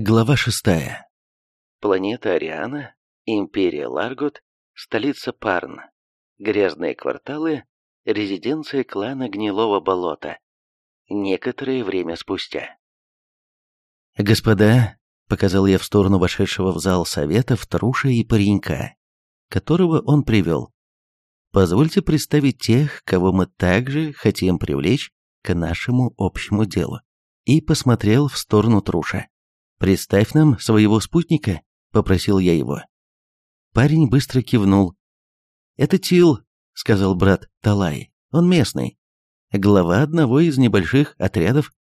Глава шестая. Планета Ариана, Империя Ларгот, столица Парн, грязные кварталы, резиденция клана Гнилого Болота. Некоторое время спустя. «Господа», — показал я в сторону вошедшего в зал советов Труша и паренька, которого он привел, — «позвольте представить тех, кого мы также хотим привлечь к нашему общему делу». И посмотрел в сторону Труша. «Представь нам своего спутника», — попросил я его. Парень быстро кивнул. «Это Тил», — сказал брат Талай. «Он местный. Глава одного из небольших отрядов.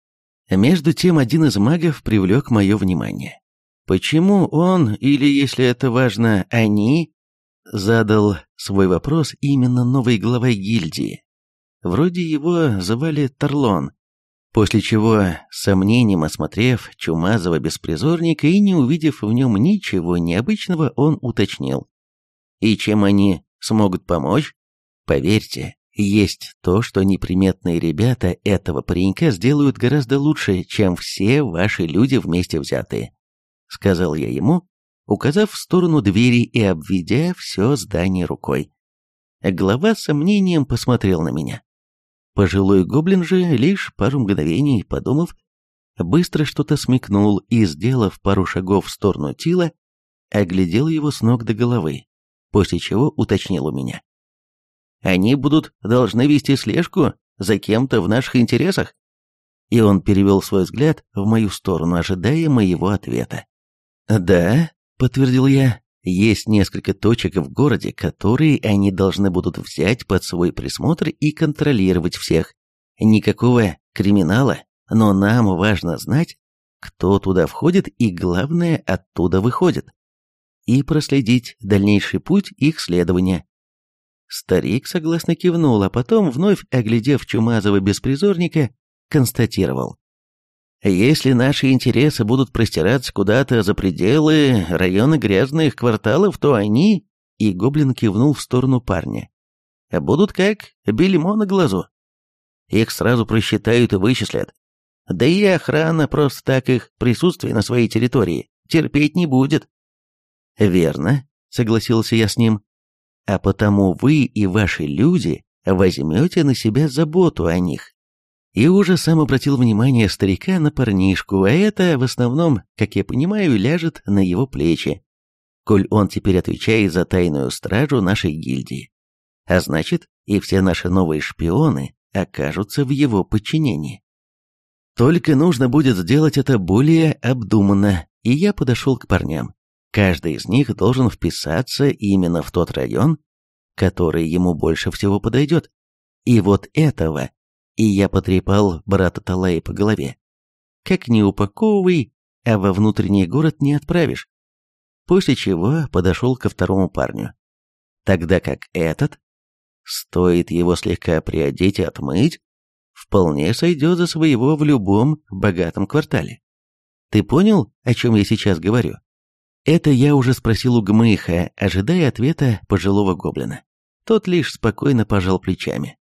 Между тем, один из магов привлек мое внимание. Почему он, или, если это важно, они, задал свой вопрос именно новой главой гильдии. Вроде его звали Тарлон, После чего, сомнением осмотрев чумазого беспризорника и не увидев в нем ничего необычного, он уточнил. И чем они смогут помочь? Поверьте, есть то, что неприметные ребята этого паренька сделают гораздо лучше, чем все ваши люди вместе взятые. Сказал я ему, указав в сторону двери и обведя все здание рукой. Глава сомнением посмотрел на меня. Пожилой гоблин же, лишь пару мгновений подумав, быстро что-то смекнул и, сделав пару шагов в сторону Тила, оглядел его с ног до головы, после чего уточнил у меня. «Они будут должны вести слежку за кем-то в наших интересах?» И он перевел свой взгляд в мою сторону, ожидая моего ответа. «Да», — подтвердил я, есть несколько точек в городе, которые они должны будут взять под свой присмотр и контролировать всех. Никакого криминала, но нам важно знать, кто туда входит и, главное, оттуда выходит. И проследить дальнейший путь их следования. Старик согласно кивнул, а потом, вновь оглядев чумазого беспризорника, констатировал. Если наши интересы будут простираться куда-то за пределы района грязных кварталов, то они, и Гоблин кивнул в сторону парня, будут как бельмо на глазу. Их сразу просчитают и вычислят. Да и охрана просто так их присутствие на своей территории терпеть не будет. Верно, согласился я с ним. А потому вы и ваши люди возьмете на себя заботу о них. И уже сам обратил внимание старика на парнишку, а это, в основном, как я понимаю, ляжет на его плечи, коль он теперь отвечает за тайную стражу нашей гильдии. А значит, и все наши новые шпионы окажутся в его подчинении. Только нужно будет сделать это более обдуманно, и я подошел к парням. Каждый из них должен вписаться именно в тот район, который ему больше всего подойдет. И вот этого и я потрепал брата Талая по голове. Как не упаковывай, а во внутренний город не отправишь. После чего подошел ко второму парню. Тогда как этот, стоит его слегка приодеть и отмыть, вполне сойдет за своего в любом богатом квартале. Ты понял, о чем я сейчас говорю? Это я уже спросил у Гмыха, ожидая ответа пожилого гоблина. Тот лишь спокойно пожал плечами.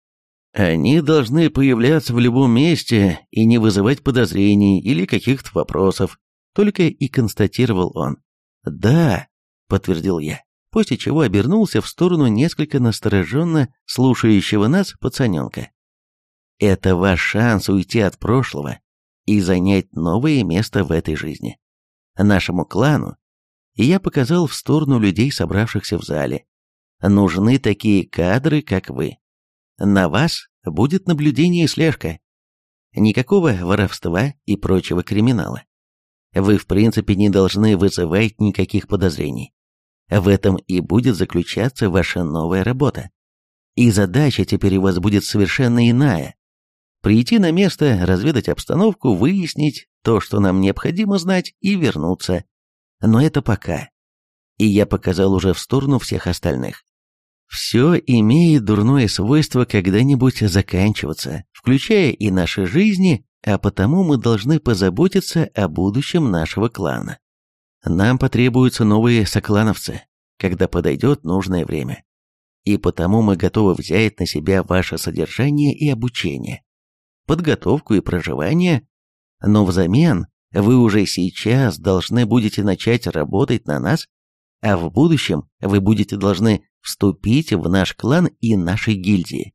Они должны появляться в любом месте и не вызывать подозрений или каких-то вопросов, только и констатировал он. «Да», — подтвердил я, после чего обернулся в сторону несколько настороженно слушающего нас пацаненка. «Это ваш шанс уйти от прошлого и занять новое место в этой жизни. Нашему клану, и я показал в сторону людей, собравшихся в зале, нужны такие кадры, как вы. На вас будет наблюдение и слежка. Никакого воровства и прочего криминала. Вы в принципе не должны вызывать никаких подозрений. В этом и будет заключаться ваша новая работа. И задача теперь у вас будет совершенно иная. Прийти на место, разведать обстановку, выяснить то, что нам необходимо знать, и вернуться. Но это пока. И я показал уже в сторону всех остальных. Все имеет дурное свойство когда-нибудь заканчиваться, включая и наши жизни, а потому мы должны позаботиться о будущем нашего клана. Нам потребуются новые соклановцы, когда подойдет нужное время. И потому мы готовы взять на себя ваше содержание и обучение, подготовку и проживание, но взамен вы уже сейчас должны будете начать работать на нас, а в будущем вы будете должны вступить в наш клан и нашей гильдии.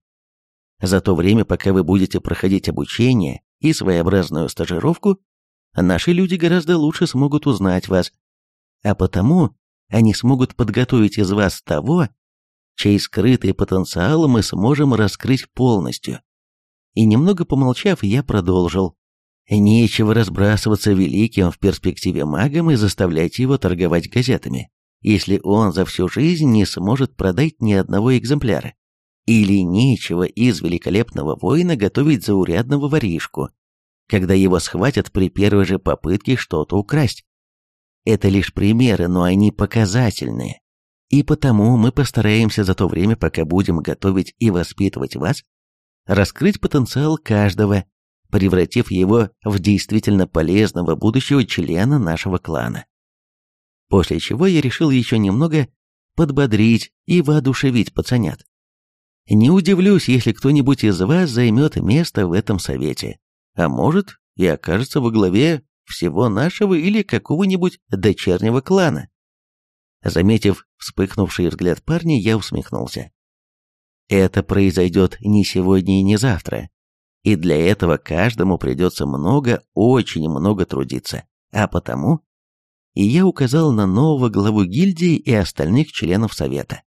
За то время, пока вы будете проходить обучение и своеобразную стажировку, наши люди гораздо лучше смогут узнать вас, а потому они смогут подготовить из вас того, чей скрытый потенциал мы сможем раскрыть полностью. И немного помолчав, я продолжил. Нечего разбрасываться великим в перспективе магом и заставлять его торговать газетами, если он за всю жизнь не сможет продать ни одного экземпляра. Или нечего из великолепного воина готовить заурядного воришку, когда его схватят при первой же попытке что-то украсть. Это лишь примеры, но они показательные. И потому мы постараемся за то время, пока будем готовить и воспитывать вас, раскрыть потенциал каждого, превратив его в действительно полезного будущего члена нашего клана. После чего я решил еще немного подбодрить и воодушевить пацанят. Не удивлюсь, если кто-нибудь из вас займет место в этом совете, а может и окажется во главе всего нашего или какого-нибудь дочернего клана. Заметив вспыхнувший взгляд парня, я усмехнулся. Это произойдет не сегодня и не завтра, и для этого каждому придется много, очень много трудиться, а потому... И я указал на нового главу гильдии и остальных членов совета.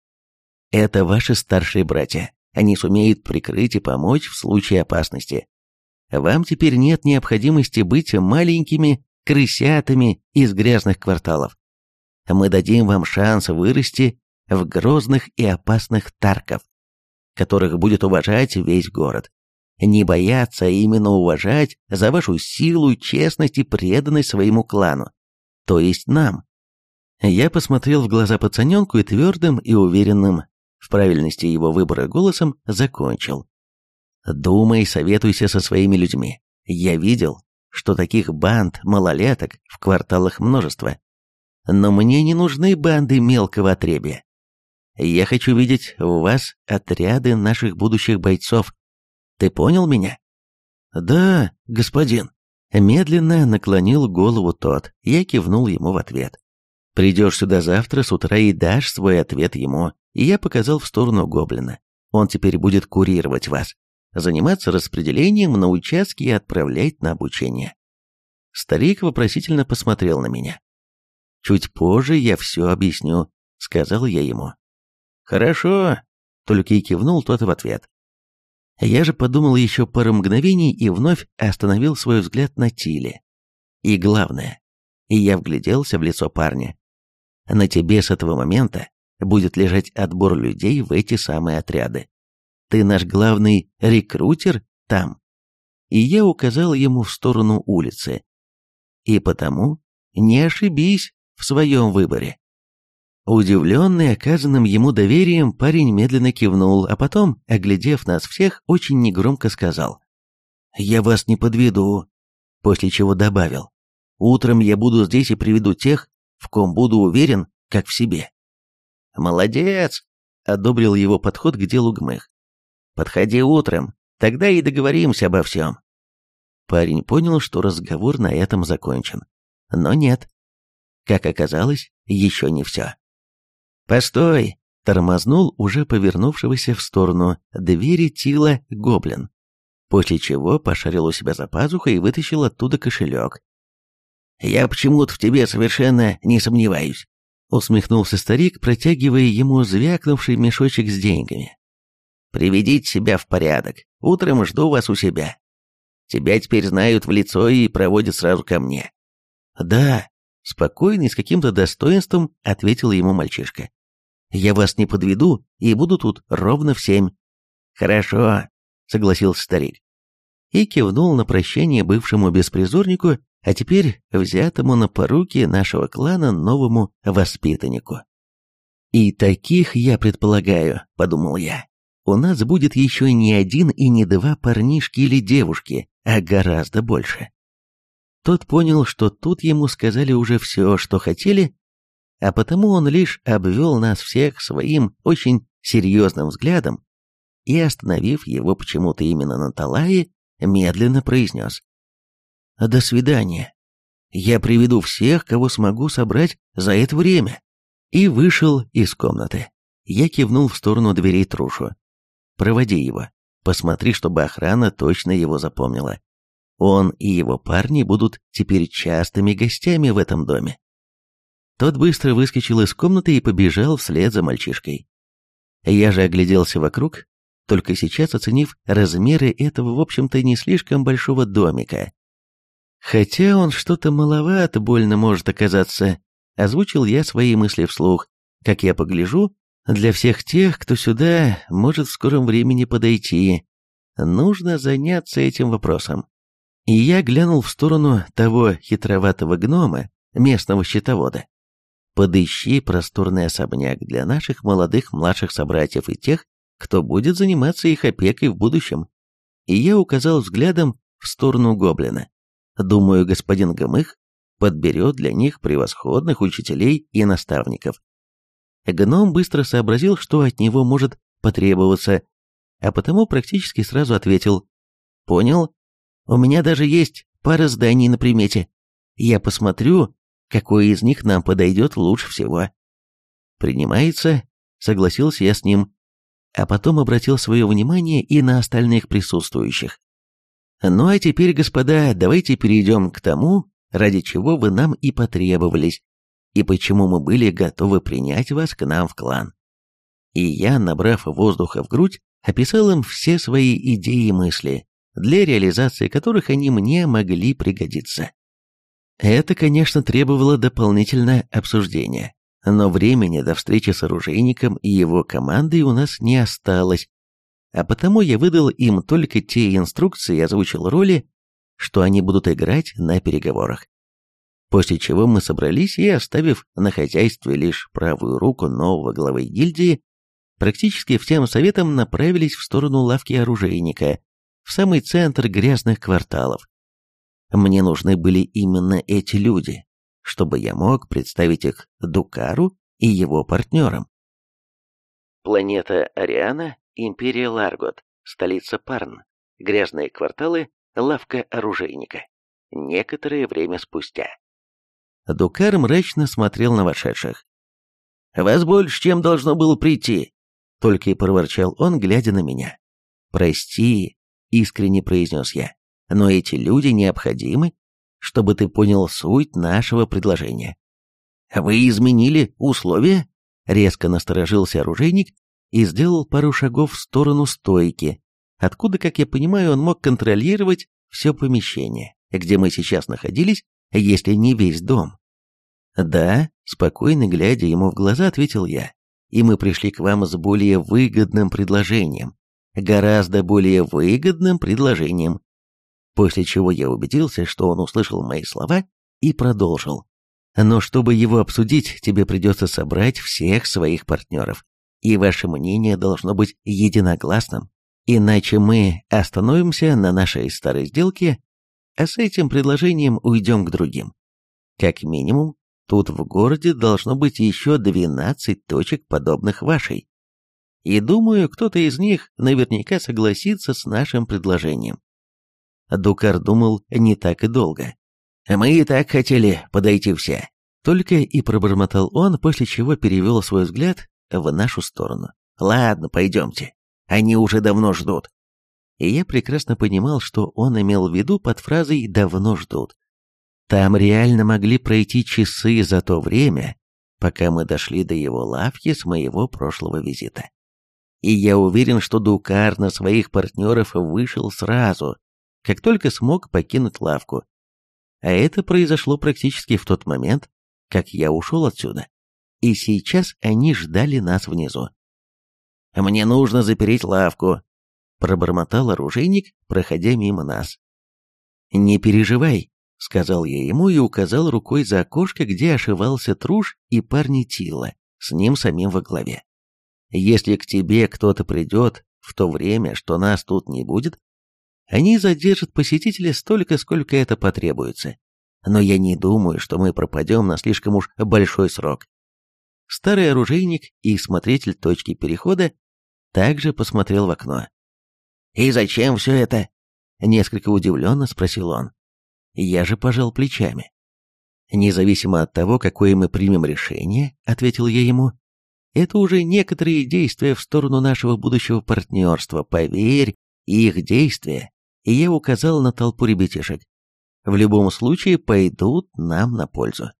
Это ваши старшие братья. Они сумеют прикрыть и помочь в случае опасности. Вам теперь нет необходимости быть маленькими крысятами из грязных кварталов. Мы дадим вам шанс вырасти в грозных и опасных тарков, которых будет уважать весь город. Не бояться, а именно уважать за вашу силу, честность и преданность своему клану, то есть нам. Я посмотрел в глаза пацаненку и твердым и уверенным в правильности его выбора голосом закончил. Думай, советуйся со своими людьми. Я видел, что таких банд малолеток в кварталах множество. Но мне не нужны банды мелкого отребья. Я хочу видеть у вас отряды наших будущих бойцов. Ты понял меня? Да, господин. Медленно наклонил голову тот, я кивнул ему в ответ. Придешь сюда завтра с утра и дашь свой ответ ему, и я показал в сторону гоблина. Он теперь будет курировать вас, заниматься распределением на участки и отправлять на обучение. Старик вопросительно посмотрел на меня. «Чуть позже я все объясню», — сказал я ему. «Хорошо», — только и кивнул тот в ответ. Я же подумал еще пару мгновений и вновь остановил свой взгляд на Тиле. И главное, я вгляделся в лицо парня. На тебе с этого момента будет лежать отбор людей в эти самые отряды. Ты наш главный рекрутер там. И я указал ему в сторону улицы. И потому не ошибись в своем выборе. Удивленный оказанным ему доверием, парень медленно кивнул, а потом, оглядев нас всех, очень негромко сказал «Я вас не подведу», после чего добавил «Утром я буду здесь и приведу тех, в ком буду уверен, как в себе». «Молодец!» — одобрил его подход к делу Гмых. «Подходи утром, тогда и договоримся обо всем». Парень понял, что разговор на этом закончен. Но нет. Как оказалось, еще не все. «Постой!» — тормознул уже повернувшегося в сторону двери Тила гоблин, после чего пошарил у себя за пазухой и вытащил оттуда кошелек. «Я почему-то в тебе совершенно не сомневаюсь. Усмехнулся старик, протягивая ему звякнувший мешочек с деньгами. «Приведите себя в порядок. Утром жду вас у себя. Тебя теперь знают в лицо и проводят сразу ко мне». «Да», — спокойно и с каким-то достоинством ответил ему мальчишка. «Я вас не подведу и буду тут ровно в семь». «Хорошо», — согласился старик. И кивнул на прощание бывшему беспризорнику а теперь взятому на поруки нашего клана новому воспитаннику. «И таких, я предполагаю», — подумал я, — «у нас будет еще не один и не два парнишки или девушки, а гораздо больше». Тот понял, что тут ему сказали уже все, что хотели, а потому он лишь обвел нас всех своим очень серьезным взглядом и, остановив его почему-то именно на Талае, медленно произнес. «До свидания». Я приведу всех, кого смогу собрать за это время. И вышел из комнаты. Я кивнул в сторону дверей Трушу. Проводи его. Посмотри, чтобы охрана точно его запомнила. Он и его парни будут теперь частыми гостями в этом доме. Тот быстро выскочил из комнаты и побежал вслед за мальчишкой. Я же огляделся вокруг, только сейчас оценив размеры этого, в общем-то, не слишком большого домика. Хотя он что-то маловато больно может оказаться, озвучил я свои мысли вслух. Как я погляжу, для всех тех, кто сюда может в скором времени подойти, нужно заняться этим вопросом. И я глянул в сторону того хитроватого гнома, местного счетовода. Подыщи просторный особняк для наших молодых младших собратьев и тех, кто будет заниматься их опекой в будущем. И я указал взглядом в сторону гоблина. Думаю, господин Гомых подберет для них превосходных учителей и наставников. Гном быстро сообразил, что от него может потребоваться, а потому практически сразу ответил. «Понял, у меня даже есть пара зданий на примете. Я посмотрю, какое из них нам подойдет лучше всего. Принимается, согласился я с ним, а потом обратил свое внимание и на остальных присутствующих. Ну а теперь, господа, давайте перейдем к тому, ради чего вы нам и потребовались, и почему мы были готовы принять вас к нам в клан. И я, набрав воздуха в грудь, описал им все свои идеи и мысли, для реализации которых они мне могли пригодиться. Это, конечно, требовало дополнительного обсуждения, но времени до встречи с оружейником и его командой у нас не осталось, а потому я выдал им только те инструкции и озвучил роли, что они будут играть на переговорах. После чего мы собрались и, оставив на хозяйстве лишь правую руку нового главы гильдии, практически всем советом направились в сторону лавки оружейника, в самый центр грязных кварталов. Мне нужны были именно эти люди, чтобы я мог представить их Дукару и его партнерам. Планета Ариана, Империя Ларгот, столица Парн, грязные кварталы, лавка оружейника. Некоторое время спустя. Дукар мрачно смотрел на вошедших. «Вас больше, чем должно было прийти», — только и проворчал он, глядя на меня. «Прости, — искренне произнес я. «Но эти люди необходимы, чтобы ты понял суть нашего предложения». «Вы изменили условия?» Резко насторожился оружейник и сделал пару шагов в сторону стойки, откуда, как я понимаю, он мог контролировать все помещение, где мы сейчас находились, если не весь дом. «Да», — спокойно глядя ему в глаза, ответил я, «и мы пришли к вам с более выгодным предложением, гораздо более выгодным предложением. После чего я убедился, что он услышал мои слова и продолжил. Но чтобы его обсудить, тебе придется собрать всех своих партнеров. И ваше мнение должно быть единогласным. Иначе мы остановимся на нашей старой сделке, а с этим предложением уйдем к другим. Как минимум, тут в городе должно быть еще 12 точек, подобных вашей и думаю, кто-то из них наверняка согласится с нашим предложением. Дукар думал не так и долго. «Мы и так хотели подойти все», — только и пробормотал он, после чего перевел свой взгляд в нашу сторону. «Ладно, пойдемте. Они уже давно ждут». И я прекрасно понимал, что он имел в виду под фразой «давно ждут». Там реально могли пройти часы за то время, пока мы дошли до его лавки с моего прошлого визита. И я уверен, что Дукар на своих партнеров вышел сразу, как только смог покинуть лавку. А это произошло практически в тот момент, как я ушел отсюда. И сейчас они ждали нас внизу. «Мне нужно запереть лавку», — пробормотал оружейник, проходя мимо нас. «Не переживай», — сказал я ему и указал рукой за окошко, где ошивался Труш и парни Тила, с ним самим во главе. Если к тебе кто-то придет в то время, что нас тут не будет, они задержат посетителя столько, сколько это потребуется. Но я не думаю, что мы пропадем на слишком уж большой срок. Старый оружейник и смотритель точки перехода также посмотрел в окно. «И зачем все это?» — несколько удивленно спросил он. Я же пожал плечами. Независимо от того, какое мы примем решение, ответил я ему, это уже некоторые действия в сторону нашего будущего партнерства, поверь, их действия, и я указал на толпу ребятишек, в любом случае пойдут нам на пользу.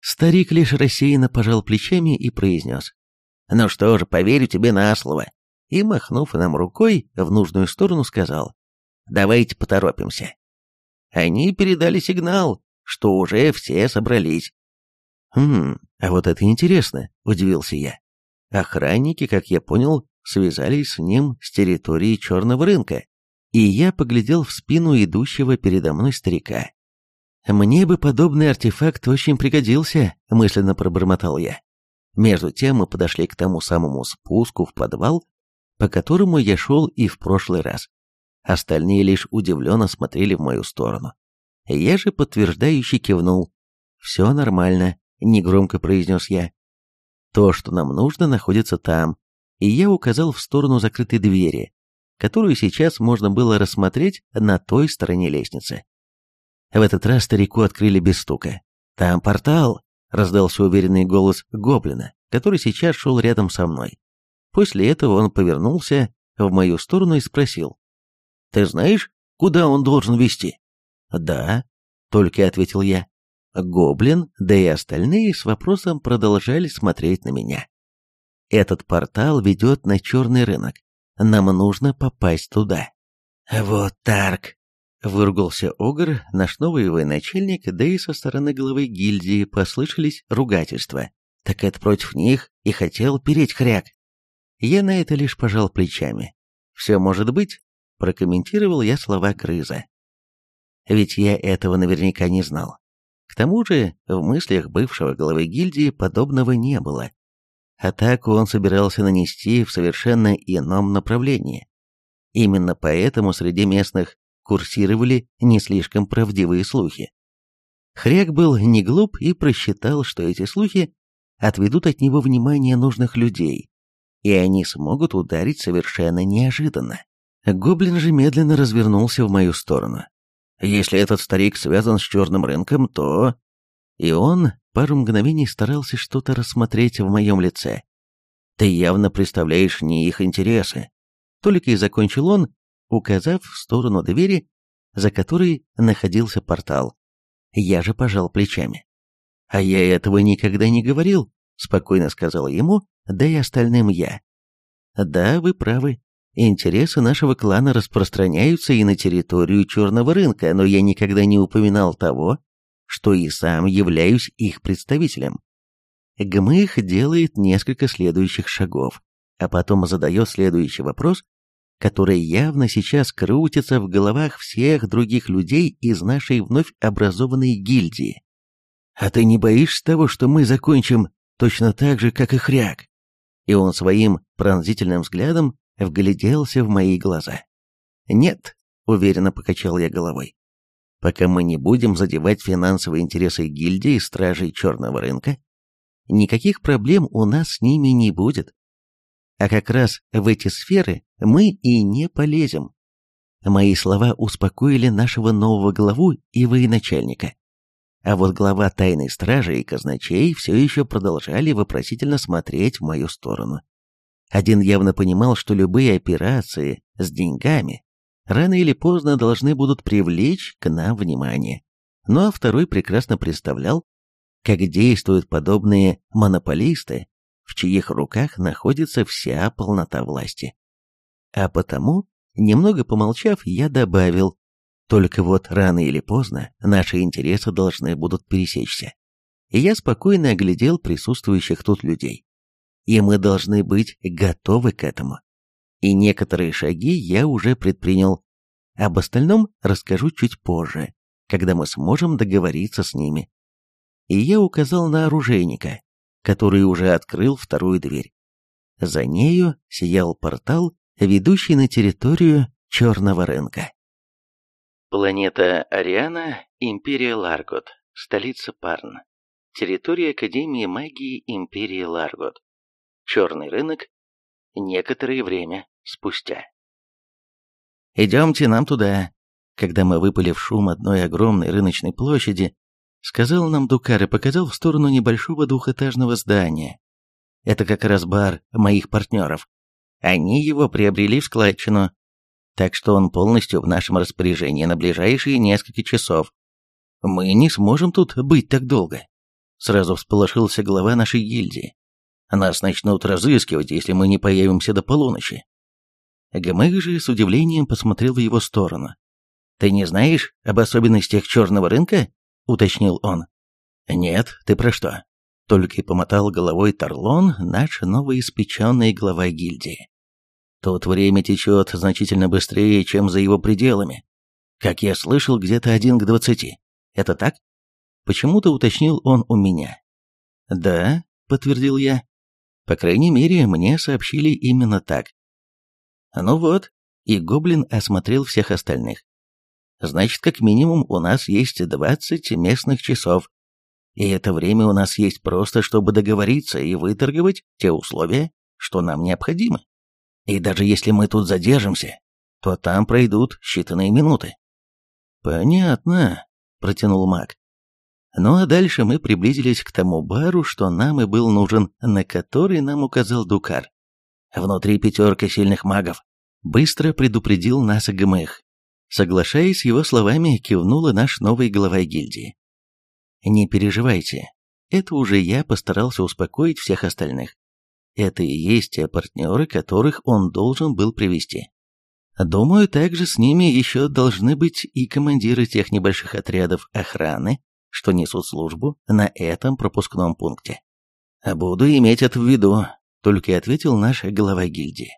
Старик лишь рассеянно пожал плечами и произнес, «Ну что же, поверю тебе на слово», и, махнув нам рукой, в нужную сторону сказал, «Давайте поторопимся». Они передали сигнал, что уже все собрались. «Хм, а вот это интересно», — удивился я. Охранники, как я понял, связались с ним с территории черного рынка, и я поглядел в спину идущего передо мной старика. «Мне бы подобный артефакт очень пригодился», — мысленно пробормотал я. Между тем мы подошли к тому самому спуску в подвал, по которому я шел и в прошлый раз. Остальные лишь удивленно смотрели в мою сторону. Я же подтверждающе кивнул. «Все нормально», — негромко произнес я. «То, что нам нужно, находится там», и я указал в сторону закрытой двери, которую сейчас можно было рассмотреть на той стороне лестницы. В этот раз старику открыли без стука. «Там портал!» — раздался уверенный голос гоблина, который сейчас шел рядом со мной. После этого он повернулся в мою сторону и спросил. Ты знаешь, куда он должен вести?» «Да», — только ответил я. Гоблин, да и остальные с вопросом продолжали смотреть на меня. «Этот портал ведет на черный рынок. Нам нужно попасть туда». «Вот так!» — выругался Огр, наш новый военачальник, да и со стороны главы гильдии послышались ругательства. Так это против них и хотел переть хряк. Я на это лишь пожал плечами. Все может быть, прокомментировал я слова Крыза. Ведь я этого наверняка не знал. К тому же, в мыслях бывшего главы гильдии подобного не было. Атаку он собирался нанести в совершенно ином направлении. Именно поэтому среди местных курсировали не слишком правдивые слухи. Хряк был не глуп и просчитал, что эти слухи отведут от него внимание нужных людей, и они смогут ударить совершенно неожиданно. Гоблин же медленно развернулся в мою сторону. Если этот старик связан с черным рынком, то... И он пару мгновений старался что-то рассмотреть в моем лице. Ты явно представляешь не их интересы. Только и закончил он, указав в сторону двери, за которой находился портал. Я же пожал плечами. «А я этого никогда не говорил», — спокойно сказал ему, да и остальным я. «Да, вы правы. Интересы нашего клана распространяются и на территорию черного рынка, но я никогда не упоминал того, что и сам являюсь их представителем. Гмых делает несколько следующих шагов, а потом задает следующий вопрос, который явно сейчас крутится в головах всех других людей из нашей вновь образованной гильдии. «А ты не боишься того, что мы закончим точно так же, как и Хряк?» И он своим пронзительным взглядом вгляделся в мои глаза. «Нет», — уверенно покачал я головой, «пока мы не будем задевать финансовые интересы гильдии стражей черного рынка, никаких проблем у нас с ними не будет. А как раз в эти сферы мы и не полезем». Мои слова успокоили нашего нового главу и военачальника. А вот глава тайной стражи и казначей все еще продолжали вопросительно смотреть в мою сторону. Один явно понимал, что любые операции с деньгами рано или поздно должны будут привлечь к нам внимание. Ну а второй прекрасно представлял, как действуют подобные монополисты, в чьих руках находится вся полнота власти. А потому, немного помолчав, я добавил, только вот рано или поздно наши интересы должны будут пересечься. И я спокойно оглядел присутствующих тут людей и мы должны быть готовы к этому. И некоторые шаги я уже предпринял. Об остальном расскажу чуть позже, когда мы сможем договориться с ними. И я указал на оружейника, который уже открыл вторую дверь. За нею сиял портал, ведущий на территорию Черного рынка. Планета Ариана, Империя Ларгот, столица Парн. Территория Академии магии Империи Ларгот черный рынок некоторое время спустя. «Идемте нам туда». Когда мы выпали в шум одной огромной рыночной площади, сказал нам Дукар и показал в сторону небольшого двухэтажного здания. Это как раз бар моих партнеров. Они его приобрели в складчину, так что он полностью в нашем распоряжении на ближайшие несколько часов. Мы не сможем тут быть так долго. Сразу всполошился глава нашей гильдии. Нас начнут разыскивать, если мы не появимся до полуночи. Гомег же с удивлением посмотрел в его сторону. «Ты не знаешь об особенностях черного рынка?» — уточнил он. «Нет, ты про что?» Только и помотал головой Тарлон, наш новоиспеченный глава гильдии. Тут время течет значительно быстрее, чем за его пределами. Как я слышал, где-то один к двадцати. Это так? Почему-то уточнил он у меня. Да, подтвердил я. По крайней мере, мне сообщили именно так. Ну вот, и гоблин осмотрел всех остальных. Значит, как минимум у нас есть двадцать местных часов. И это время у нас есть просто, чтобы договориться и выторговать те условия, что нам необходимы. И даже если мы тут задержимся, то там пройдут считанные минуты. Понятно, протянул маг. Ну а дальше мы приблизились к тому бару, что нам и был нужен, на который нам указал Дукар. Внутри пятерка сильных магов. Быстро предупредил нас ГМХ. Соглашаясь с его словами, кивнула наш новый глава гильдии. «Не переживайте, это уже я постарался успокоить всех остальных. Это и есть те партнеры, которых он должен был привести. Думаю, также с ними еще должны быть и командиры тех небольших отрядов охраны, что несут службу на этом пропускном пункте. «Буду иметь это в виду», — только и ответил наш глава гильдии.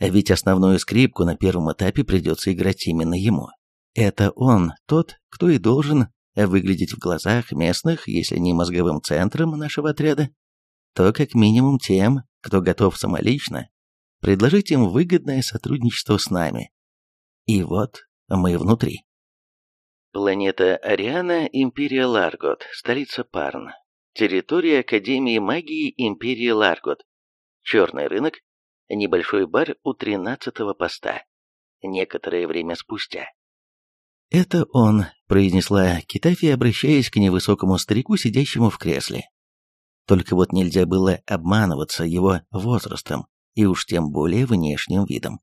Ведь основную скрипку на первом этапе придется играть именно ему. Это он, тот, кто и должен выглядеть в глазах местных, если не мозговым центром нашего отряда, то как минимум тем, кто готов самолично предложить им выгодное сотрудничество с нами. И вот мы внутри. Планета Ариана, Империя Ларгот, столица Парн. Территория Академии магии Империи Ларгот. Черный рынок, небольшой бар у тринадцатого поста. Некоторое время спустя. «Это он», — произнесла Китафи, обращаясь к невысокому старику, сидящему в кресле. Только вот нельзя было обманываться его возрастом и уж тем более внешним видом.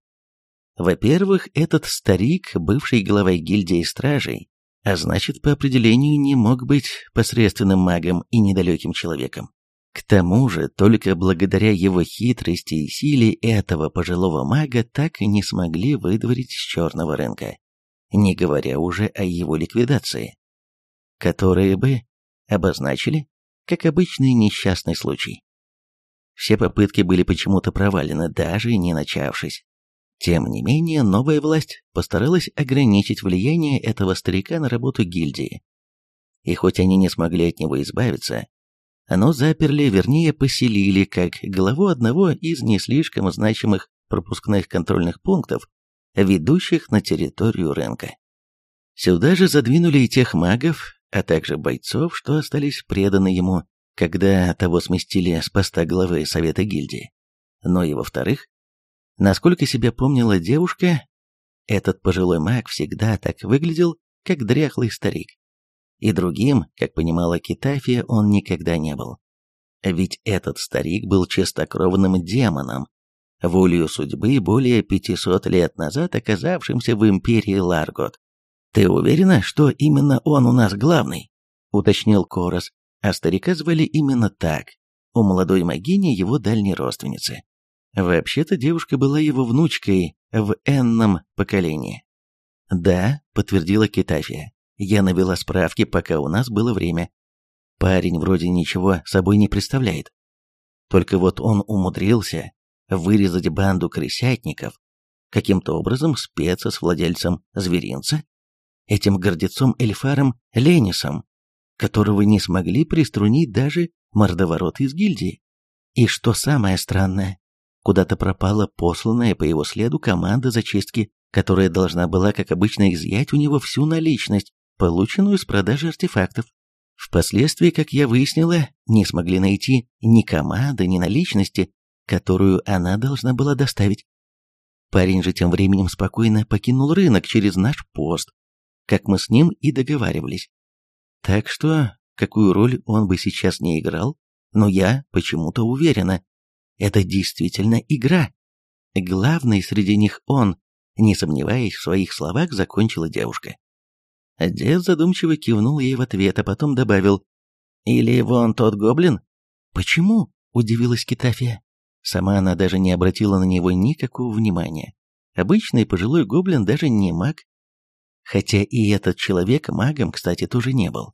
Во-первых, этот старик, бывший главой гильдии стражей, а значит, по определению не мог быть посредственным магом и недалеким человеком. К тому же, только благодаря его хитрости и силе этого пожилого мага так и не смогли выдворить с черного рынка, не говоря уже о его ликвидации, которые бы обозначили как обычный несчастный случай. Все попытки были почему-то провалены, даже не начавшись. Тем не менее, новая власть постаралась ограничить влияние этого старика на работу гильдии. И хоть они не смогли от него избавиться, но заперли, вернее, поселили как главу одного из не слишком значимых пропускных контрольных пунктов, ведущих на территорию рынка. Сюда же задвинули и тех магов, а также бойцов, что остались преданы ему, когда того сместили с поста главы Совета гильдии. Но и во-вторых, насколько себя помнила девушка, этот пожилой маг всегда так выглядел, как дряхлый старик. И другим, как понимала Китафия, он никогда не был. Ведь этот старик был чистокровным демоном, волею судьбы более 500 лет назад оказавшимся в империи Ларгот. «Ты уверена, что именно он у нас главный?» — уточнил Корос, а старика звали именно так, у молодой могини его дальней родственницы. Вообще-то девушка была его внучкой в энном поколении. «Да», — подтвердила Китафия, — «я навела справки, пока у нас было время. Парень вроде ничего собой не представляет. Только вот он умудрился вырезать банду крысятников, каким-то образом спеца с владельцем зверинца этим гордецом Эльфаром Ленисом, которого не смогли приструнить даже мордовороты из гильдии. И что самое странное, куда-то пропала посланная по его следу команда зачистки, которая должна была, как обычно, изъять у него всю наличность, полученную с продажи артефактов. Впоследствии, как я выяснила, не смогли найти ни команды, ни наличности, которую она должна была доставить. Парень же тем временем спокойно покинул рынок через наш пост, как мы с ним и договаривались. Так что, какую роль он бы сейчас не играл, но я почему-то уверена, это действительно игра. Главный среди них он, не сомневаясь в своих словах, закончила девушка. Дед задумчиво кивнул ей в ответ, а потом добавил, «Или вон тот гоблин?» «Почему?» – удивилась Китафия. Сама она даже не обратила на него никакого внимания. Обычный пожилой гоблин даже не маг. Хотя и этот человек магом, кстати, тоже не был.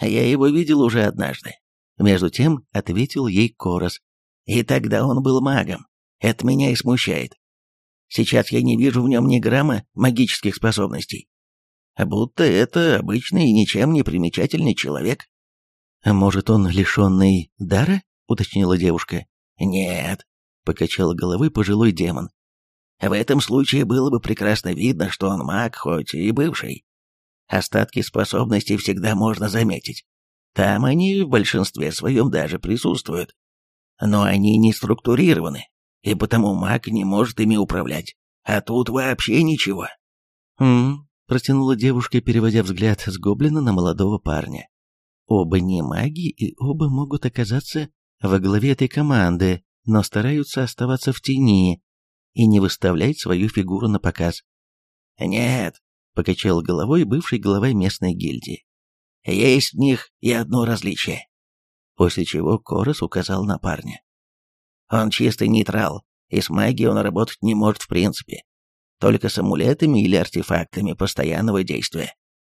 Я его видел уже однажды. Между тем ответил ей Корос. И тогда он был магом. Это меня и смущает. Сейчас я не вижу в нем ни грамма магических способностей. Будто это обычный и ничем не примечательный человек. «А «Может, он лишенный дара?» — уточнила девушка. «Нет», — покачал головой пожилой демон. «В этом случае было бы прекрасно видно, что он маг, хоть и бывший. Остатки способностей всегда можно заметить. Там они в большинстве своем даже присутствуют. Но они не структурированы, и потому маг не может ими управлять. А тут вообще ничего». «Хм», — протянула девушка, переводя взгляд с гоблина на молодого парня. «Оба не маги, и оба могут оказаться во главе этой команды, но стараются оставаться в тени и не выставлять свою фигуру на показ. «Нет», — покачал головой бывший глава местной гильдии, — «есть в них и одно различие». После чего Корос указал на парня. «Он чистый нейтрал, и с магией он работать не может в принципе. Только с амулетами или артефактами постоянного действия,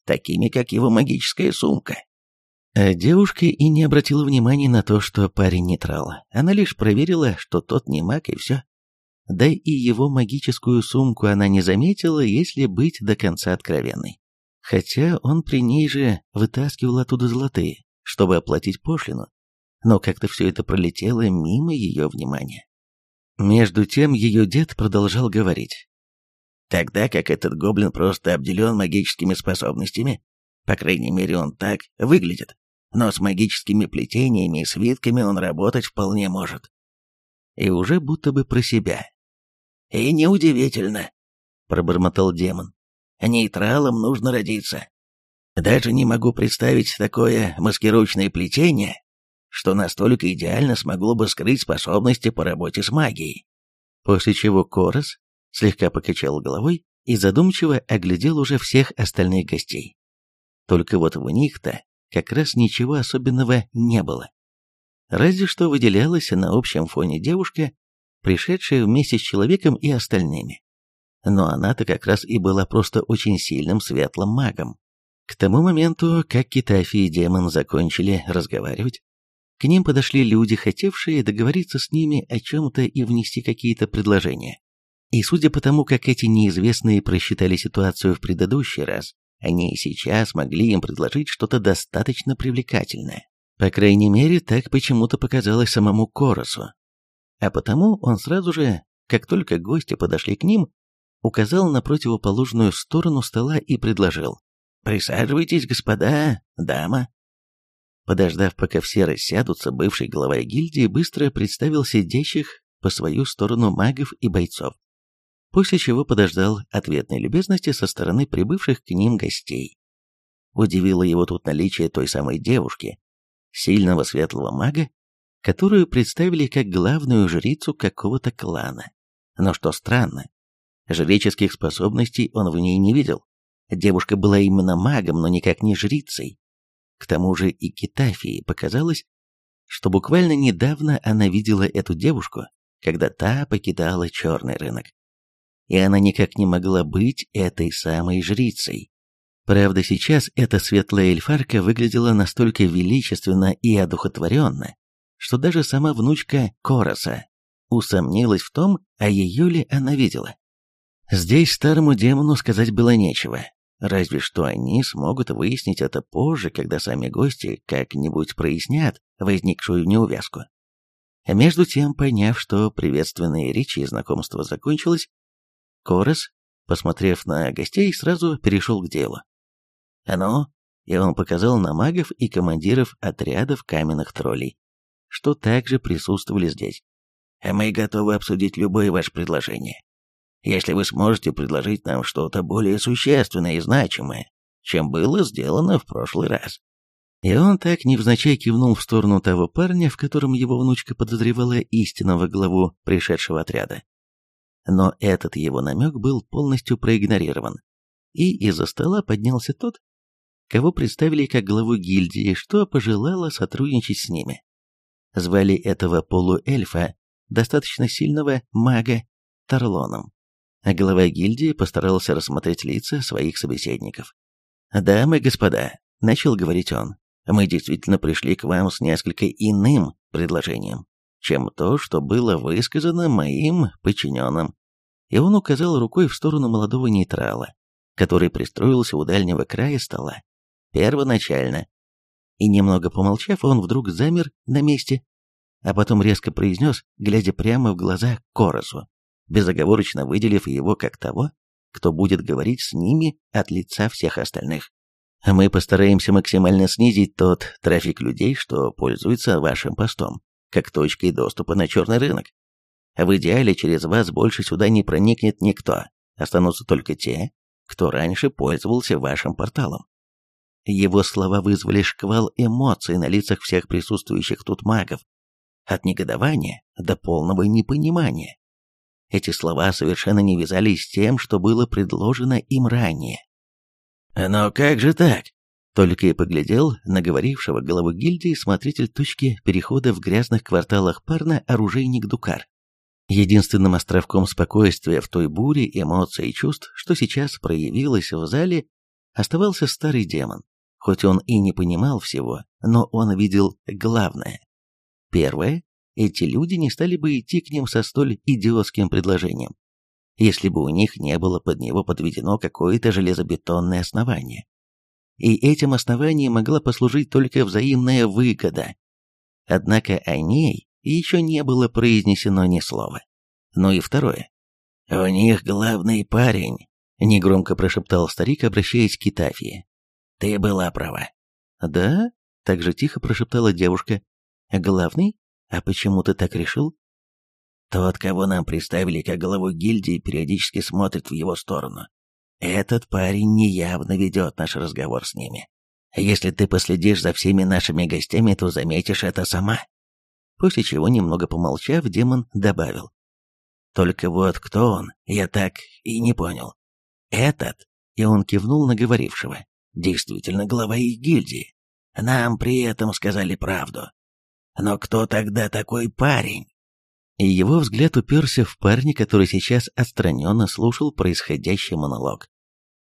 такими как его магическая сумка. А девушка и не обратила внимания на то, что парень нейтрал. Она лишь проверила, что тот не маг, и все. Да и его магическую сумку она не заметила, если быть до конца откровенной. Хотя он при ней же вытаскивал оттуда золотые, чтобы оплатить пошлину. Но как-то все это пролетело мимо ее внимания. Между тем ее дед продолжал говорить. Тогда как этот гоблин просто обделен магическими способностями, по крайней мере он так выглядит но с магическими плетениями и свитками он работать вполне может. И уже будто бы про себя. «И неудивительно», — пробормотал демон. «Нейтралом нужно родиться. Даже не могу представить такое маскировочное плетение, что настолько идеально смогло бы скрыть способности по работе с магией». После чего Корос слегка покачал головой и задумчиво оглядел уже всех остальных гостей. Только вот в них-то как раз ничего особенного не было. Разве что выделялась на общем фоне девушка, пришедшая вместе с человеком и остальными. Но она-то как раз и была просто очень сильным светлым магом. К тому моменту, как Китафи и демон закончили разговаривать, к ним подошли люди, хотевшие договориться с ними о чем-то и внести какие-то предложения. И судя по тому, как эти неизвестные просчитали ситуацию в предыдущий раз, они и сейчас могли им предложить что-то достаточно привлекательное. По крайней мере, так почему-то показалось самому Коросу. А потому он сразу же, как только гости подошли к ним, указал на противоположную сторону стола и предложил. «Присаживайтесь, господа, дама». Подождав, пока все рассядутся, бывший глава гильдии быстро представил сидящих по свою сторону магов и бойцов после чего подождал ответной любезности со стороны прибывших к ним гостей. Удивило его тут наличие той самой девушки, сильного светлого мага, которую представили как главную жрицу какого-то клана. Но что странно, жреческих способностей он в ней не видел. Девушка была именно магом, но никак не жрицей. К тому же и Китафии показалось, что буквально недавно она видела эту девушку, когда та покидала черный рынок и она никак не могла быть этой самой жрицей. Правда, сейчас эта светлая эльфарка выглядела настолько величественно и одухотворенно, что даже сама внучка Короса усомнилась в том, а ее ли она видела. Здесь старому демону сказать было нечего, разве что они смогут выяснить это позже, когда сами гости как-нибудь прояснят возникшую неувязку. Между тем, поняв, что приветственные речи и знакомство закончилось, Корос, посмотрев на гостей, сразу перешел к делу. «А ну!» И он показал на магов и командиров отрядов каменных троллей, что также присутствовали здесь. «А мы готовы обсудить любое ваше предложение. Если вы сможете предложить нам что-то более существенное и значимое, чем было сделано в прошлый раз». И он так невзначай кивнул в сторону того парня, в котором его внучка подозревала истинного главу пришедшего отряда. Но этот его намек был полностью проигнорирован, и из-за стола поднялся тот, кого представили как главу гильдии, что пожелала сотрудничать с ними. Звали этого полуэльфа, достаточно сильного мага, Тарлоном. А глава гильдии постарался рассмотреть лица своих собеседников. «Дамы и господа», — начал говорить он, мы действительно пришли к вам с несколько иным предложением, чем то, что было высказано моим подчиненным. И он указал рукой в сторону молодого нейтрала, который пристроился у дальнего края стола. Первоначально. И немного помолчав, он вдруг замер на месте, а потом резко произнес, глядя прямо в глаза Коросу, безоговорочно выделив его как того, кто будет говорить с ними от лица всех остальных. А мы постараемся максимально снизить тот трафик людей, что пользуется вашим постом, как точкой доступа на черный рынок. В идеале через вас больше сюда не проникнет никто, останутся только те, кто раньше пользовался вашим порталом. Его слова вызвали шквал эмоций на лицах всех присутствующих тут магов, от негодования до полного непонимания. Эти слова совершенно не вязались с тем, что было предложено им ранее. «Но как же так?» Только и поглядел на говорившего голову гильдии смотритель точки перехода в грязных кварталах парна оружейник Дукар. Единственным островком спокойствия в той буре эмоций и чувств, что сейчас проявилось в зале, оставался старый демон. Хоть он и не понимал всего, но он видел главное. Первое, эти люди не стали бы идти к ним со столь идиотским предложением если бы у них не было под него подведено какое-то железобетонное основание. И этим основанием могла послужить только взаимная выгода. Однако о ней еще не было произнесено ни слова. Ну и второе. «У них главный парень», — негромко прошептал старик, обращаясь к Китафии. «Ты была права». «Да?» — так же тихо прошептала девушка. «Главный? А почему ты так решил?» Тот, кого нам представили как главу гильдии, периодически смотрит в его сторону. Этот парень неявно ведет наш разговор с ними. Если ты последишь за всеми нашими гостями, то заметишь это сама. После чего, немного помолчав, демон добавил. Только вот кто он, я так и не понял. Этот, и он кивнул на говорившего, действительно глава их гильдии. Нам при этом сказали правду. Но кто тогда такой парень? и его взгляд уперся в парня, который сейчас отстраненно слушал происходящий монолог.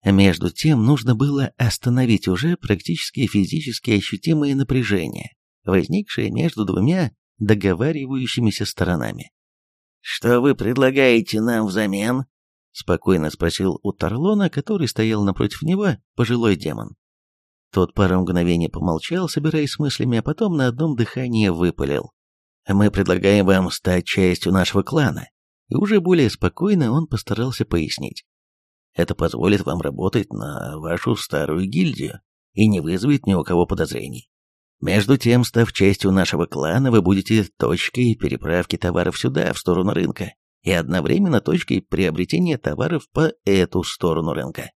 Между тем нужно было остановить уже практически физически ощутимое напряжение, возникшее между двумя договаривающимися сторонами. «Что вы предлагаете нам взамен?» — спокойно спросил у Тарлона, который стоял напротив него, пожилой демон. Тот пару мгновений помолчал, собираясь с мыслями, а потом на одном дыхании выпалил. Мы предлагаем вам стать частью нашего клана. И уже более спокойно он постарался пояснить. Это позволит вам работать на вашу старую гильдию и не вызовет ни у кого подозрений. Между тем, став частью нашего клана, вы будете точкой переправки товаров сюда, в сторону рынка, и одновременно точкой приобретения товаров по эту сторону рынка.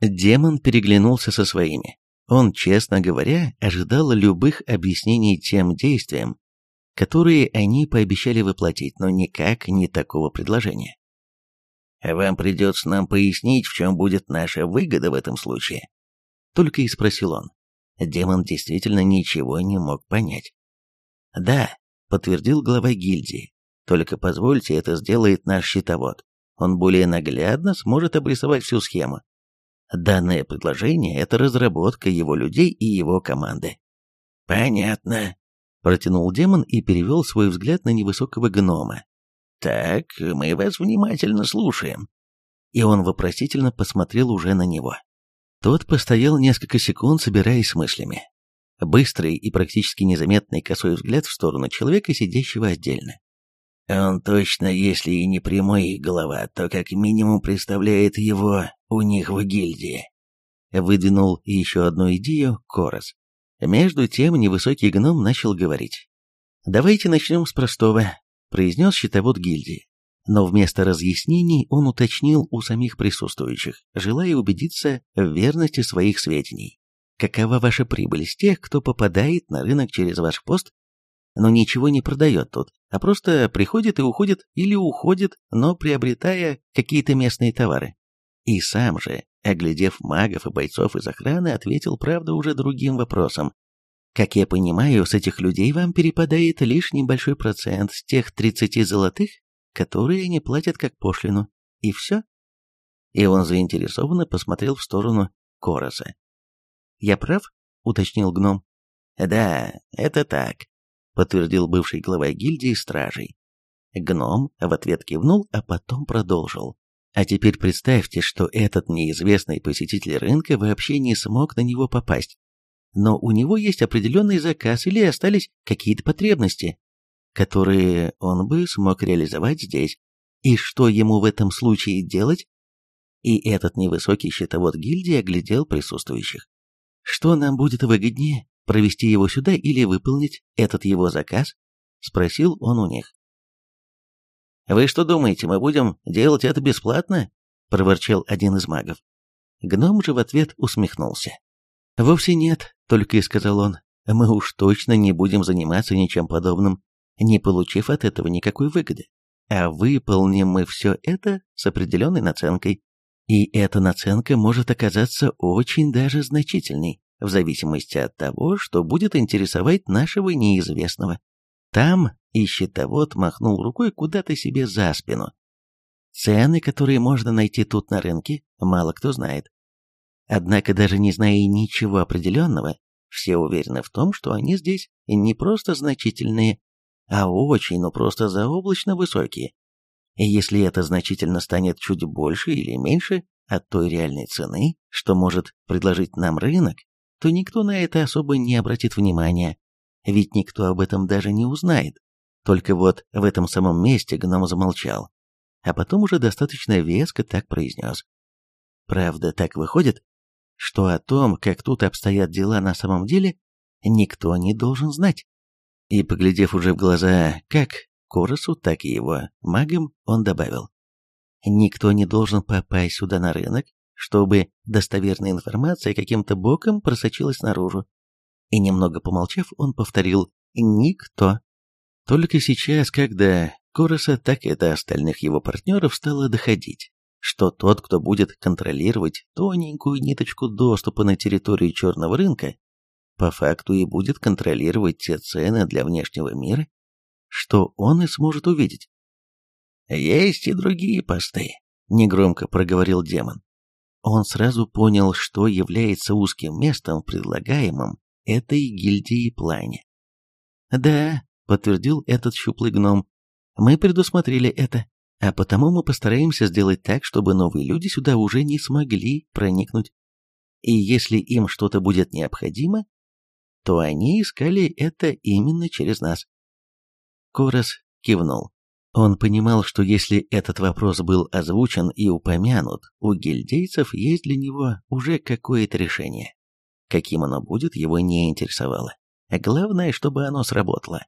Демон переглянулся со своими. Он, честно говоря, ожидал любых объяснений тем действиям, которые они пообещали воплотить, но никак не такого предложения. «Вам придется нам пояснить, в чем будет наша выгода в этом случае», — только и спросил он. Демон действительно ничего не мог понять. «Да», — подтвердил глава гильдии, — «только позвольте, это сделает наш щитовод. Он более наглядно сможет обрисовать всю схему. Данное предложение — это разработка его людей и его команды». «Понятно», Протянул демон и перевел свой взгляд на невысокого гнома. «Так, мы вас внимательно слушаем». И он вопросительно посмотрел уже на него. Тот постоял несколько секунд, собираясь с мыслями. Быстрый и практически незаметный косой взгляд в сторону человека, сидящего отдельно. Он точно, если и не прямой голова, то как минимум представляет его у них в гильдии. Выдвинул еще одну идею Корос. Между тем невысокий гном начал говорить. «Давайте начнем с простого», — произнес щитовод гильдии. Но вместо разъяснений он уточнил у самих присутствующих, желая убедиться в верности своих сведений. какова ваша прибыль с тех, кто попадает на рынок через ваш пост, но ничего не продает тут, а просто приходит и уходит или уходит, но приобретая какие-то местные товары. И сам же, оглядев магов и бойцов из охраны, ответил, правда, уже другим вопросом. Как я понимаю, с этих людей вам перепадает лишь небольшой процент с тех 30 золотых, которые они платят как пошлину. И все? И он заинтересованно посмотрел в сторону Короса. «Я прав?» — уточнил гном. «Да, это так», — подтвердил бывший глава гильдии стражей. Гном в ответ кивнул, а потом продолжил. А теперь представьте, что этот неизвестный посетитель рынка вообще не смог на него попасть но у него есть определенный заказ или остались какие-то потребности, которые он бы смог реализовать здесь. И что ему в этом случае делать? И этот невысокий счетовод гильдии оглядел присутствующих. Что нам будет выгоднее, провести его сюда или выполнить этот его заказ? Спросил он у них. «Вы что думаете, мы будем делать это бесплатно?» – проворчал один из магов. Гном же в ответ усмехнулся. «Вовсе нет», — только и сказал он. «Мы уж точно не будем заниматься ничем подобным, не получив от этого никакой выгоды. А выполним мы все это с определенной наценкой. И эта наценка может оказаться очень даже значительной, в зависимости от того, что будет интересовать нашего неизвестного. Там и счетовод махнул рукой куда-то себе за спину. Цены, которые можно найти тут на рынке, мало кто знает. Однако даже не зная ничего определенного, все уверены в том, что они здесь не просто значительные, а очень, ну просто заоблачно высокие. И если это значительно станет чуть больше или меньше от той реальной цены, что может предложить нам рынок, то никто на это особо не обратит внимания, ведь никто об этом даже не узнает. Только вот в этом самом месте гном замолчал, а потом уже достаточно веско так произнес. Правда, так выходит, что о том, как тут обстоят дела на самом деле, никто не должен знать. И, поглядев уже в глаза как Коросу, так и его магам, он добавил. Никто не должен попасть сюда на рынок, чтобы достоверная информация каким-то боком просочилась наружу. И немного помолчав, он повторил «никто». Только сейчас, когда Короса, так и до остальных его партнеров стало доходить, что тот, кто будет контролировать тоненькую ниточку доступа на территорию черного рынка, по факту и будет контролировать те цены для внешнего мира, что он и сможет увидеть. «Есть и другие посты», — негромко проговорил демон. Он сразу понял, что является узким местом, предлагаемым этой гильдии плане. «Да», — подтвердил этот щуплый гном, — «мы предусмотрели это. А потому мы постараемся сделать так, чтобы новые люди сюда уже не смогли проникнуть. И если им что-то будет необходимо, то они искали это именно через нас. Корос кивнул. Он понимал, что если этот вопрос был озвучен и упомянут, у гильдейцев есть для него уже какое-то решение. Каким оно будет, его не интересовало. Главное, чтобы оно сработало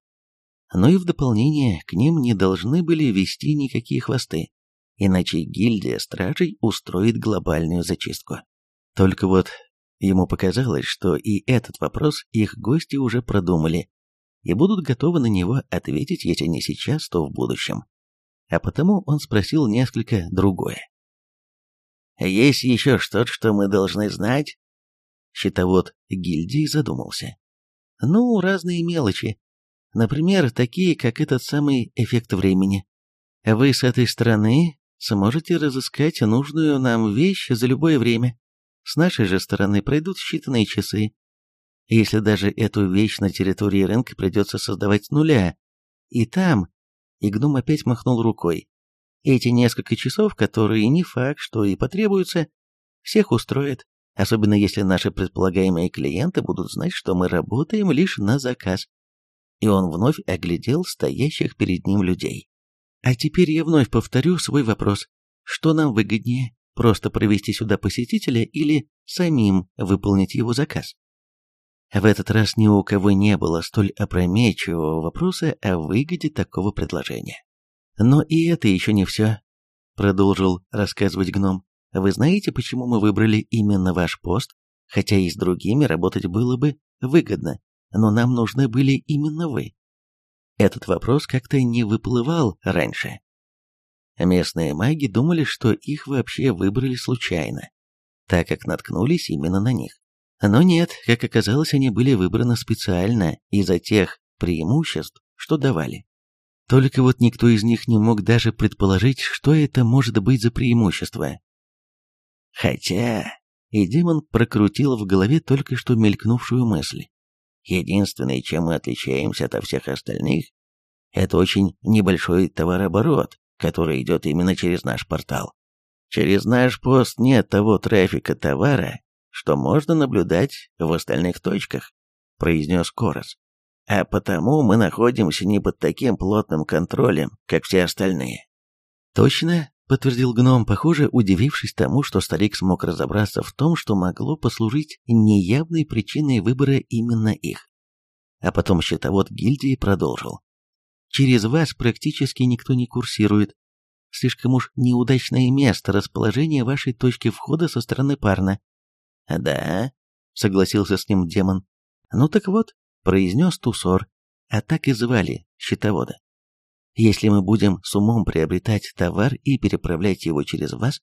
но и в дополнение к ним не должны были вести никакие хвосты, иначе гильдия стражей устроит глобальную зачистку. Только вот ему показалось, что и этот вопрос их гости уже продумали и будут готовы на него ответить, если не сейчас, то в будущем. А потому он спросил несколько другое. «Есть еще что-то, что мы должны знать?» Щитовод гильдии задумался. «Ну, разные мелочи, Например, такие, как этот самый эффект времени. Вы с этой стороны сможете разыскать нужную нам вещь за любое время. С нашей же стороны пройдут считанные часы. Если даже эту вещь на территории рынка придется создавать с нуля. И там... И гном опять махнул рукой. Эти несколько часов, которые не факт, что и потребуются, всех устроят, особенно если наши предполагаемые клиенты будут знать, что мы работаем лишь на заказ и он вновь оглядел стоящих перед ним людей. А теперь я вновь повторю свой вопрос. Что нам выгоднее, просто провести сюда посетителя или самим выполнить его заказ? В этот раз ни у кого не было столь опрометчивого вопроса о выгоде такого предложения. Но и это еще не все, продолжил рассказывать гном. Вы знаете, почему мы выбрали именно ваш пост? хотя и с другими работать было бы выгодно, но нам нужны были именно вы. Этот вопрос как-то не выплывал раньше. Местные маги думали, что их вообще выбрали случайно, так как наткнулись именно на них. Но нет, как оказалось, они были выбраны специально из-за тех преимуществ, что давали. Только вот никто из них не мог даже предположить, что это может быть за преимущество. Хотя... И демон прокрутил в голове только что мелькнувшую мысль. Единственное, чем мы отличаемся от всех остальных, это очень небольшой товарооборот, который идет именно через наш портал. Через наш пост нет того трафика товара, что можно наблюдать в остальных точках, произнес Корос. А потому мы находимся не под таким плотным контролем, как все остальные. Точно, подтвердил гном, похоже, удивившись тому, что старик смог разобраться в том, что могло послужить неявной причиной выбора именно их. А потом счетовод гильдии продолжил. Через вас практически никто не курсирует. Слишком уж неудачное место расположения вашей точки входа со стороны парна. Да, согласился с ним демон. Ну так вот, произнес Тусор, а так и звали счетовода. Если мы будем с умом приобретать товар и переправлять его через вас,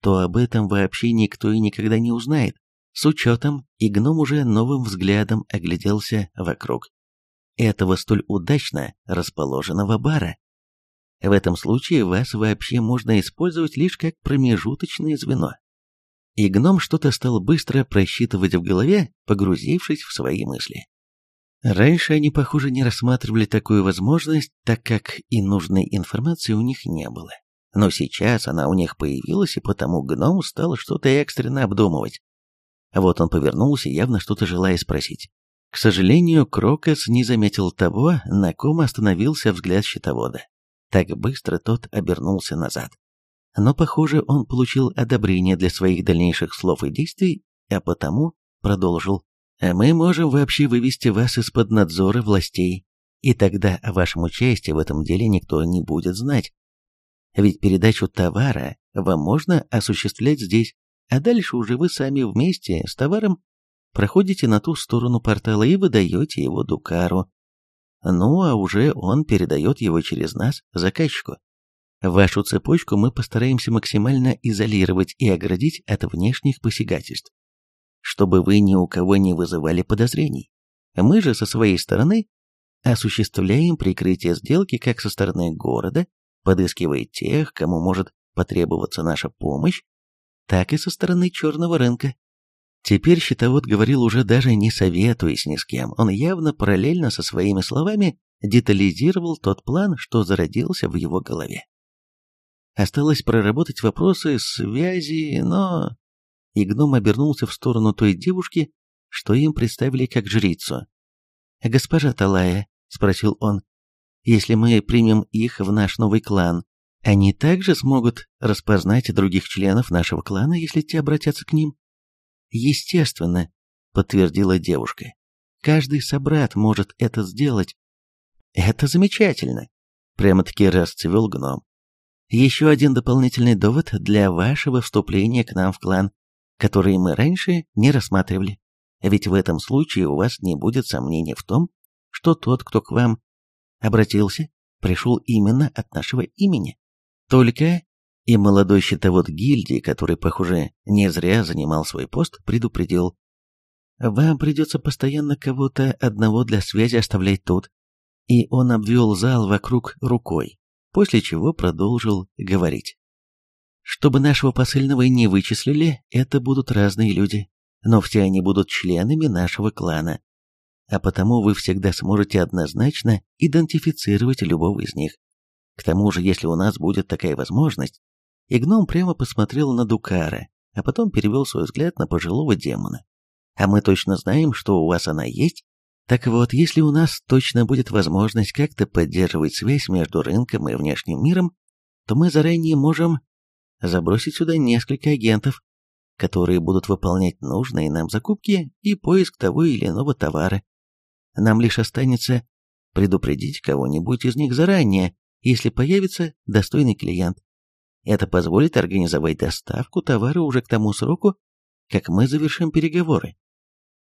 то об этом вообще никто и никогда не узнает. С учетом, и гном уже новым взглядом огляделся вокруг этого столь удачно расположенного бара. В этом случае вас вообще можно использовать лишь как промежуточное звено. И гном что-то стал быстро просчитывать в голове, погрузившись в свои мысли. Раньше они, похоже, не рассматривали такую возможность, так как и нужной информации у них не было. Но сейчас она у них появилась, и потому гном стал что-то экстренно обдумывать. Вот он повернулся, явно что-то желая спросить. К сожалению, Крокос не заметил того, на ком остановился взгляд щитовода. Так быстро тот обернулся назад. Но, похоже, он получил одобрение для своих дальнейших слов и действий, а потому продолжил. «А мы можем вообще вывести вас из-под надзора властей, и тогда о вашем участии в этом деле никто не будет знать. Ведь передачу товара вам можно осуществлять здесь, а дальше уже вы сами вместе с товаром проходите на ту сторону портала и выдаете его Дукару. Ну, а уже он передает его через нас заказчику. Вашу цепочку мы постараемся максимально изолировать и оградить от внешних посягательств, чтобы вы ни у кого не вызывали подозрений. Мы же со своей стороны осуществляем прикрытие сделки как со стороны города, подыскивая тех, кому может потребоваться наша помощь, так и со стороны черного рынка, Теперь щитовод говорил уже даже не советуясь ни с кем, он явно параллельно со своими словами детализировал тот план, что зародился в его голове. Осталось проработать вопросы связи, но... И гном обернулся в сторону той девушки, что им представили как жрицу. «Госпожа Талая», — спросил он, — «если мы примем их в наш новый клан, они также смогут распознать других членов нашего клана, если те обратятся к ним?» Естественно, подтвердила девушка. Каждый собрат может это сделать. Это замечательно. Прямо-таки расцвел гном. Еще один дополнительный довод для вашего вступления к нам в клан, который мы раньше не рассматривали. Ведь в этом случае у вас не будет сомнений в том, что тот, кто к вам обратился, пришел именно от нашего имени. Только и молодой щитовод гильдии, который, похоже, не зря занимал свой пост, предупредил. «Вам придется постоянно кого-то одного для связи оставлять тут». И он обвел зал вокруг рукой, после чего продолжил говорить. «Чтобы нашего посыльного не вычислили, это будут разные люди, но все они будут членами нашего клана, а потому вы всегда сможете однозначно идентифицировать любого из них. К тому же, если у нас будет такая возможность, и гном прямо посмотрел на Дукара, а потом перевел свой взгляд на пожилого демона. «А мы точно знаем, что у вас она есть? Так вот, если у нас точно будет возможность как-то поддерживать связь между рынком и внешним миром, то мы заранее можем забросить сюда несколько агентов, которые будут выполнять нужные нам закупки и поиск того или иного товара. Нам лишь останется предупредить кого-нибудь из них заранее, если появится достойный клиент. Это позволит организовать доставку товара уже к тому сроку, как мы завершим переговоры.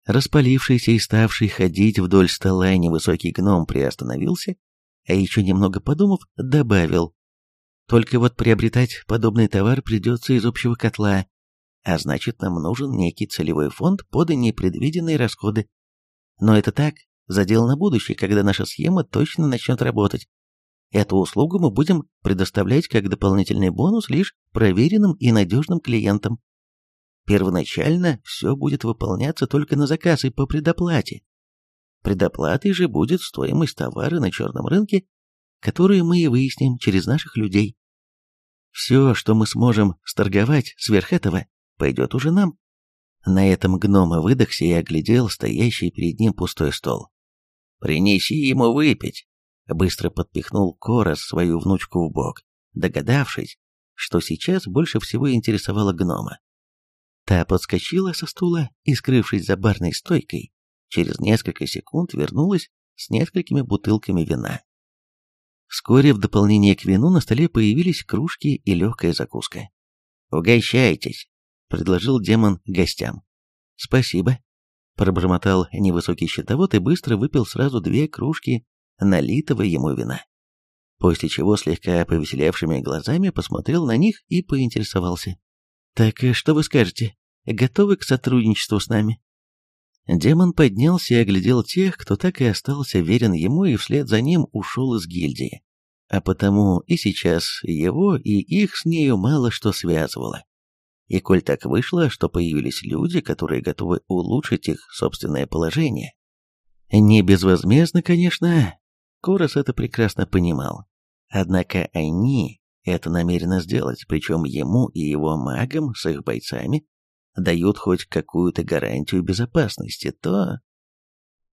Распалившийся и ставший ходить вдоль стола невысокий гном приостановился, а еще немного подумав, добавил. Только вот приобретать подобный товар придется из общего котла, а значит нам нужен некий целевой фонд под непредвиденные расходы. Но это так, задел на будущее, когда наша схема точно начнет работать. Эту услугу мы будем предоставлять как дополнительный бонус лишь проверенным и надежным клиентам. Первоначально все будет выполняться только на заказ и по предоплате. Предоплатой же будет стоимость товара на черном рынке, которую мы и выясним через наших людей. Все, что мы сможем сторговать сверх этого, пойдет уже нам. На этом гнома выдохся и оглядел стоящий перед ним пустой стол. «Принеси ему выпить», — быстро подпихнул Корос свою внучку в бок, догадавшись, что сейчас больше всего интересовало гнома. Та подскочила со стула и, скрывшись за барной стойкой, через несколько секунд вернулась с несколькими бутылками вина. Вскоре в дополнение к вину на столе появились кружки и легкая закуска. «Угощайтесь», — предложил демон гостям. «Спасибо», — пробормотал невысокий щитовод и быстро выпил сразу две кружки налитого ему вина. После чего слегка повеселевшими глазами посмотрел на них и поинтересовался. «Так э, что вы скажете? Готовы к сотрудничеству с нами?» Демон поднялся и оглядел тех, кто так и остался верен ему и вслед за ним ушел из гильдии. А потому и сейчас его и их с нею мало что связывало. И коль так вышло, что появились люди, которые готовы улучшить их собственное положение. Не безвозмездно, конечно, Корос это прекрасно понимал. Однако они это намерены сделать, причем ему и его магам с их бойцами дают хоть какую-то гарантию безопасности, то...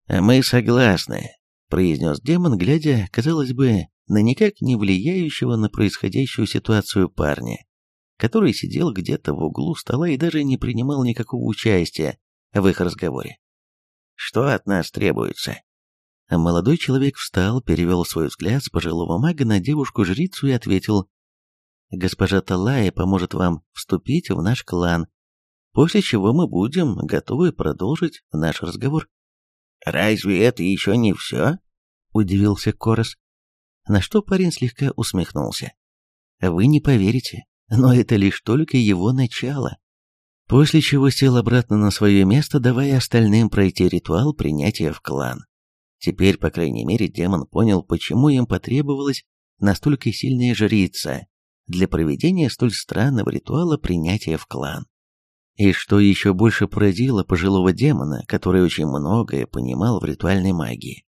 «Мы согласны», — произнес демон, глядя, казалось бы, на никак не влияющего на происходящую ситуацию парня, который сидел где-то в углу стола и даже не принимал никакого участия в их разговоре. «Что от нас требуется?» Молодой человек встал, перевел свой взгляд с пожилого мага на девушку-жрицу и ответил, «Госпожа Талая поможет вам вступить в наш клан, после чего мы будем готовы продолжить наш разговор». «Разве это еще не все?» – удивился Корос. На что парень слегка усмехнулся. «Вы не поверите, но это лишь только его начало». После чего сел обратно на свое место, давая остальным пройти ритуал принятия в клан. Теперь, по крайней мере, демон понял, почему им потребовалась настолько сильная жрица для проведения столь странного ритуала принятия в клан. И что еще больше поразило пожилого демона, который очень многое понимал в ритуальной магии.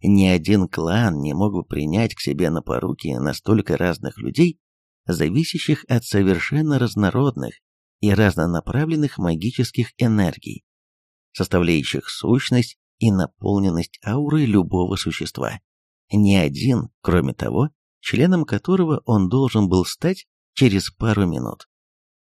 Ни один клан не мог бы принять к себе на поруки настолько разных людей, зависящих от совершенно разнородных и разнонаправленных магических энергий, составляющих сущность и наполненность ауры любого существа. Ни один, кроме того, членом которого он должен был стать через пару минут.